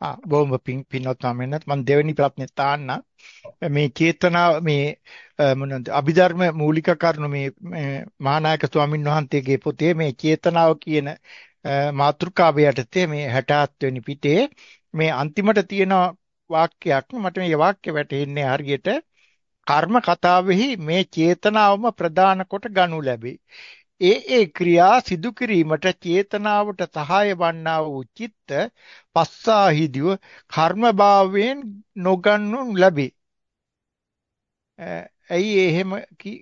ආ බොහොම පිං පින්වත් මම මම දෙවෙනි ප්‍රශ්නේ තාන්න මේ චේතනාව මේ මොනවාද අභිධර්ම මූලික කරුණු මේ මහානායක ස්වාමීන් වහන්සේගේ පොතේ මේ චේතනාව කියන මාතෘකාව යටතේ මේ 67 වෙනි පිටේ මේ අන්තිමට තියෙන වාක්‍යයක් මට මේ වාක්‍ය වැටෙන්නේ හරියට කර්ම කතාවෙහි මේ චේතනාවම ප්‍රධාන කොට ගනු ලැබේ. ඒ ඒ ක්‍රියා සිදු කිරීමට චේතනාවට සහාය වන්නා වූ චිත්ත පස්සාහිදිව කර්මභාවයෙන් නොගන්නු ලැබේ. ඇයි එහෙම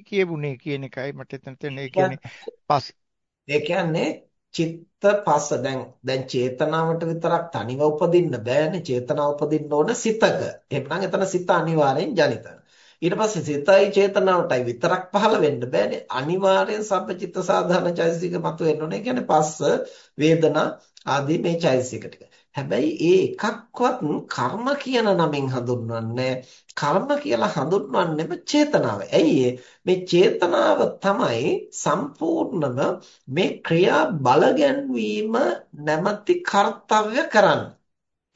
කියවුනේ කියන එකයි මට එතන තේරෙන්නේ. ඒ කියන්නේ පස් ඒ කියන්නේ චිත්ත පස්ස දැන් දැන් චේතනාවට විතරක් තනිව උපදින්න බෑනේ චේතනාව උපදින්න ඕන සිතක. එහෙනම් එතන සිත අනිවාර්යෙන් ජනිත. ඊට පස්සේ සිතයි චේතනාවටයි විතරක් පහළ වෙන්න බෑනේ අනිවාර්යෙන් සබ්බචිත්ත සාධාරණ චෛතසික මතුවෙන්න ඕනේ. ඒ කියන්නේ පස්ස වේදනා ආදී මේ චෛතසික ටික. හැබැයි ඒ එකක්වත් කර්ම කියන නමින් හඳුන්වන්නේ කර්ම කියලා හඳුන්වන්නේම චේතනාව. ඇයි මේ චේතනාව තමයි සම්පූර්ණම මේ ක්‍රියා බල ගැන්වීම නැමැති කාර්යය කරන්නේ.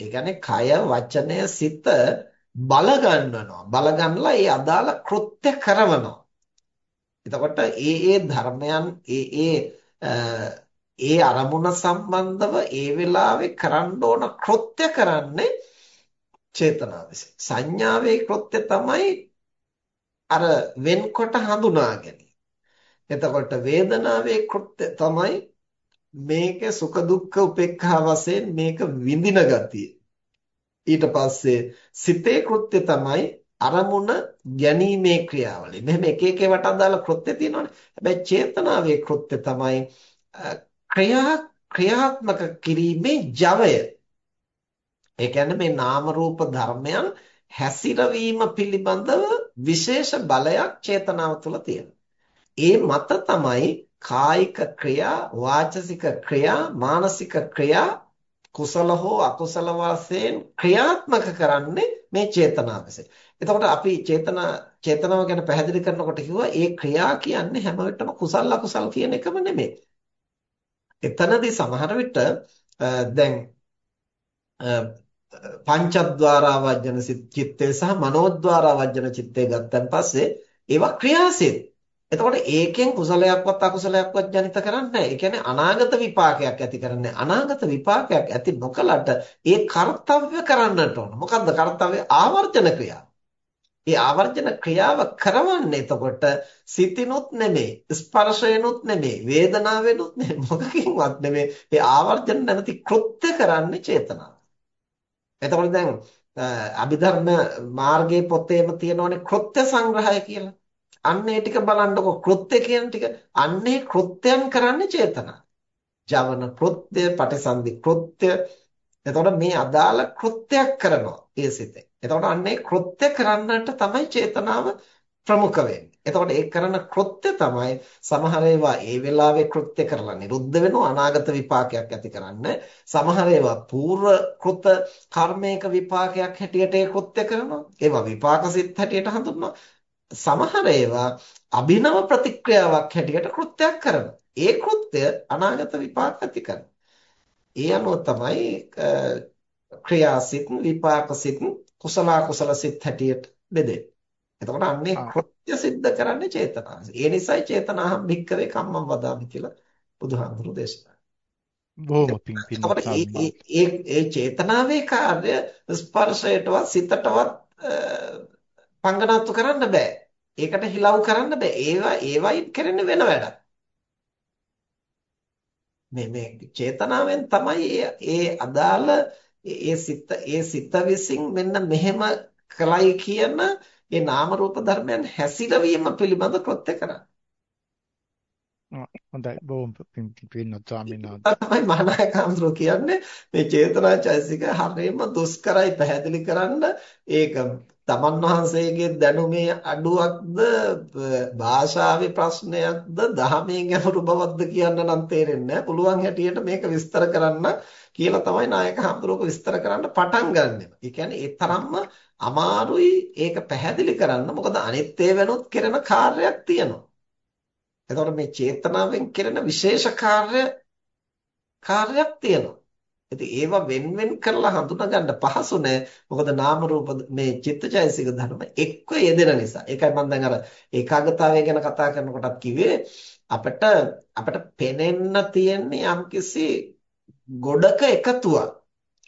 ඒ කියන්නේ කය වචනය සිත බල ගන්නනවා. බල ගන්නලා ඒ අදාළ කෘත්‍ය කරනවා. එතකොට ඒ ඒ ධර්මයන් ඒ ඒ ඒ අරමුණ සම්බන්ධව ඒ වෙලාවේ කරන්න ඕන කෘත්‍ය කරන්නේ චේතනාව විසින්. සංඥාවේ කෘත්‍ය තමයි අර වෙන්කොට හඳුනා ගැනීම. එතකොට වේදනාවේ කෘත්‍ය තමයි මේක සුඛ දුක්ඛ උපේක්ඛා වශයෙන් මේක විඳින ගතිය. ඊට පස්සේ සිතේ කෘත්‍ය තමයි අරමුණ ගැනීමේ ක්‍රියාවලිය. මෙහෙම එක එක ඒවාට අදාළ කෘත්‍ය තියෙනවානේ. හැබැයි චේතනාවේ කෘත්‍ය තමයි ක්‍රියා ක්‍රියාත්මක කිරීමේ ජවය. ඒ කියන්නේ මේ නාම රූප ධර්මයන් හැසිරවීම පිළිබඳව විශේෂ බලයක් චේතනාව තුළ තියෙනවා. ඒ මත තමයි කායික ක්‍රියා, වාචසික ක්‍රියා, මානසික ක්‍රියා කුසල හෝ අකුසල වශයෙන් ක්‍රියාත්මක කරන්නේ මේ චේතනාව විසින්. එතකොට අපි චේතනා චේතනාව ගැන පැහැදිලි කරනකොට කිව්වා ඒ ක්‍රියා කියන්නේ හැම වෙලටම කුසල අකුසල කියන එකම නෙමෙයි. එතනදී සමහර විට දැන් පංචද්වාරා වජ්ජන චිත්තය සහ මනෝද්වාරා වජ්ජන චිත්තය ගත්තන් පස්සේ ඒවා ක්‍රියාසිත. එතකොට ඒකෙන් කුසලයක්වත් අකුසලයක්වත් ජනිත කරන්නේ නැහැ. ඒ කියන්නේ අනාගත විපාකයක් ඇති කරන්නේ. අනාගත විපාකයක් ඇති නොකලට ඒ කාර්යය කරන්නට ඕන. මොකද්ද කාර්යය? ආවර්ජන ක්‍රියාව. ඒ ආවර්ජන ක්‍රියාව කරවන්නේ එතකොට සිතිනුත් නෙමෙයි ස්පර්ශයනුත් නෙමෙයි වේදනාවෙනුත් නෙමෙයි මොකකින්වත් නෙමෙයි ඒ ආවර්ජන නැමැති කෘත්‍ය කරන්නේ චේතනාව. එතකොට දැන් අභිධර්ම මාර්ගයේ පොතේම තියෙනවනේ කෘත්‍ය සංග්‍රහය කියලා. අන්න ඒ ටික බලන්නකො කෘත්‍ය කියන ටික අන්නේ කෘත්‍යයන් කරන්නේ චේතනාව. ජවන කෘත්‍ය, පටිසන්ධි කෘත්‍ය. එතකොට මේ අදාළ කෘත්‍යයක් කරනවා ඒ සිතේ. එතකොට අන්නේ කෘත්‍ය කරන්නට තමයි චේතනාව ප්‍රමුඛ වෙන්නේ. එතකොට ඒ කරන කෘත්‍ය තමයි සමහර ඒවා ඒ වෙලාවේ කෘත්‍ය කරලා නිරුද්ධ වෙනවා අනාගත විපාකයක් ඇති කරන්න. සමහර ඒවා పూర్ව කෘත කර්මයක විපාකයක් හැටියට ඒ කෘත්‍ය කරනවා. ඒවා විපාක සිත් හැටියට හඳුන්වනවා. සමහර ඒවා අභිනව ප්‍රතික්‍රියාවක් හැටියට කෘත්‍යයක් කරනවා. ඒ කෘත්‍ය අනාගත විපාක ඇති කරනවා. ඒ අනුව තමයි ක්‍රියාසිත විපාකසිත කුසල කුසල සිත් හැටියට බෙදෙන්නේ. එතකොට අන්නේ කෘත්‍ය સિદ્ધ කරන්නේ චේතනාව. ඒ නිසායි චේතනාහම් භික්කවේ කම්මං වදාමි කියලා බුදුහාමුදුරු දේශනා බොහොම පිං පිං ඒ ඒ චේතනාවේ කාර්ය ස්පර්ශයටවත් සිතටවත් පංගනාතු කරන්න බෑ. ඒකට හිලව් කරන්න බෑ. ඒවා ඒවයි කරන්නේ වෙන වැඩක්. මේ මේ චේතනාවෙන් තමයි ඒ අදාළ ඒ සිත ඒ සිත විසින් මෙන්න මෙහෙම කලයි කියන ඒ නාම රූප ධර්මයන් හැසිරවීම පිළිබඳ කෘත්‍ය කරන්නේ. හොඳයි බොහොම පින්නත් ස්වාමීන් වහන්සේ. තමයි මහානායක හඳුරෝ කියන්නේ මේ චේතනා චෛසික හරියම දුෂ්කරයි පැහැදිලි කරන්න ඒක තමන් වහන්සේගේ දැනුමේ අඩුවක්ද භාෂාවේ ප්‍රශ්නයක්ද දහමේ ගැඹුරු බවක්ද කියන්න නම් තේරෙන්නේ පුළුවන් හැටියට මේක විස්තර කරන්න කියලා තමයි නායක හඳුරෝක විස්තර කරන්න පටන් ගන්නෙ. ඒ කියන්නේ ඒ තරම්ම අමාරුයි ඒක පැහැදිලි කරන්න. මොකද අනිත් ඒවෙනොත් කරන කාර්යයක් තියෙනවා. එතකොට මේ චේතනාවෙන් කරන විශේෂ කාර්ය කාර්යයක් තියෙනවා. ඉතින් ඒවා වෙන වෙන කරලා හඳුනා ගන්න පහසු නෑ. මොකද නාම රූප මේ චිත්තචෛසික ධර්ම එක්ක යෙදෙන නිසා. ඒකයි මම දැන් අර ඒකාගතාවය ගැන කතා කරනකොටත් කිව්වේ අපිට අපිට පෙනෙන්න තියෙන්නේ යම්කිසි ගොඩක එකතුවක්.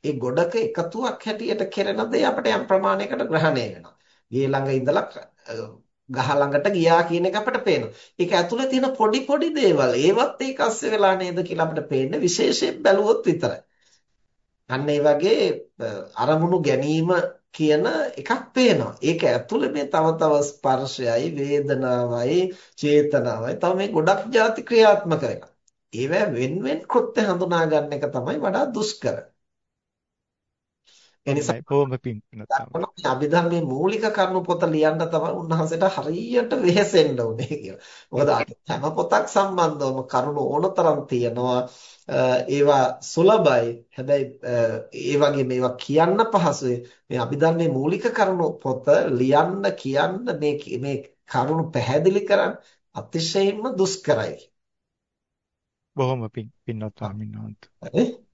ඒ ගොඩක එකතුවක් හැටියට කෙරෙන දේ අපිට යම් ප්‍රමාණයකට ග්‍රහණය වෙනවා. ගේ ළඟ ඉඳලා ගහ ළඟට ගියා කියන එක අපිට පේනවා. ඒක ඇතුලේ තියෙන පොඩි පොඩි දේවල් ඒවත් ඒක අස්සේ වෙලා නේද කියලා අපිට පේන්නේ විශේෂයෙන් බැලුවොත් විතරයි. අන්න ඒ වගේ අරමුණු ගැනීම කියන එකක් පේනවා. ඒක ඇතුලේ මේ තව තව ස්පර්ශයයි, වේදනාවයි, චේතනාවයි තව මේ ගොඩක් ಜಾති ක්‍රියාත්මක වෙනවා. ඒවා වෙන වෙන කෘත්‍ය හඳුනා ගන්න එක තමයි වඩා දුෂ්කර. එනිසා කොහොම පින් තමයි අභිධර්මයේ මූලික කරුණු පොත ලියන්න තමයි උන්වහන්සේට හරියට වෙහෙසෙන්න උනේ කියලා. මොකද හැම පොතක් සම්බන්ධවම කරුණු ඕනතරම් තියෙනවා. ඒවා සුලභයි. හැබැයි ඒ වගේ මේවා කියන්න පහසුයි. මේ අභිධර්මයේ මූලික කරුණු පොත ලියන්න කියන්න මේ මේ කරුණු පැහැදිලි කරන්න අතිශයින්ම දුෂ්කරයි. බොහොම පින් පින්වත් ස්වාමීන් වහන්සේ.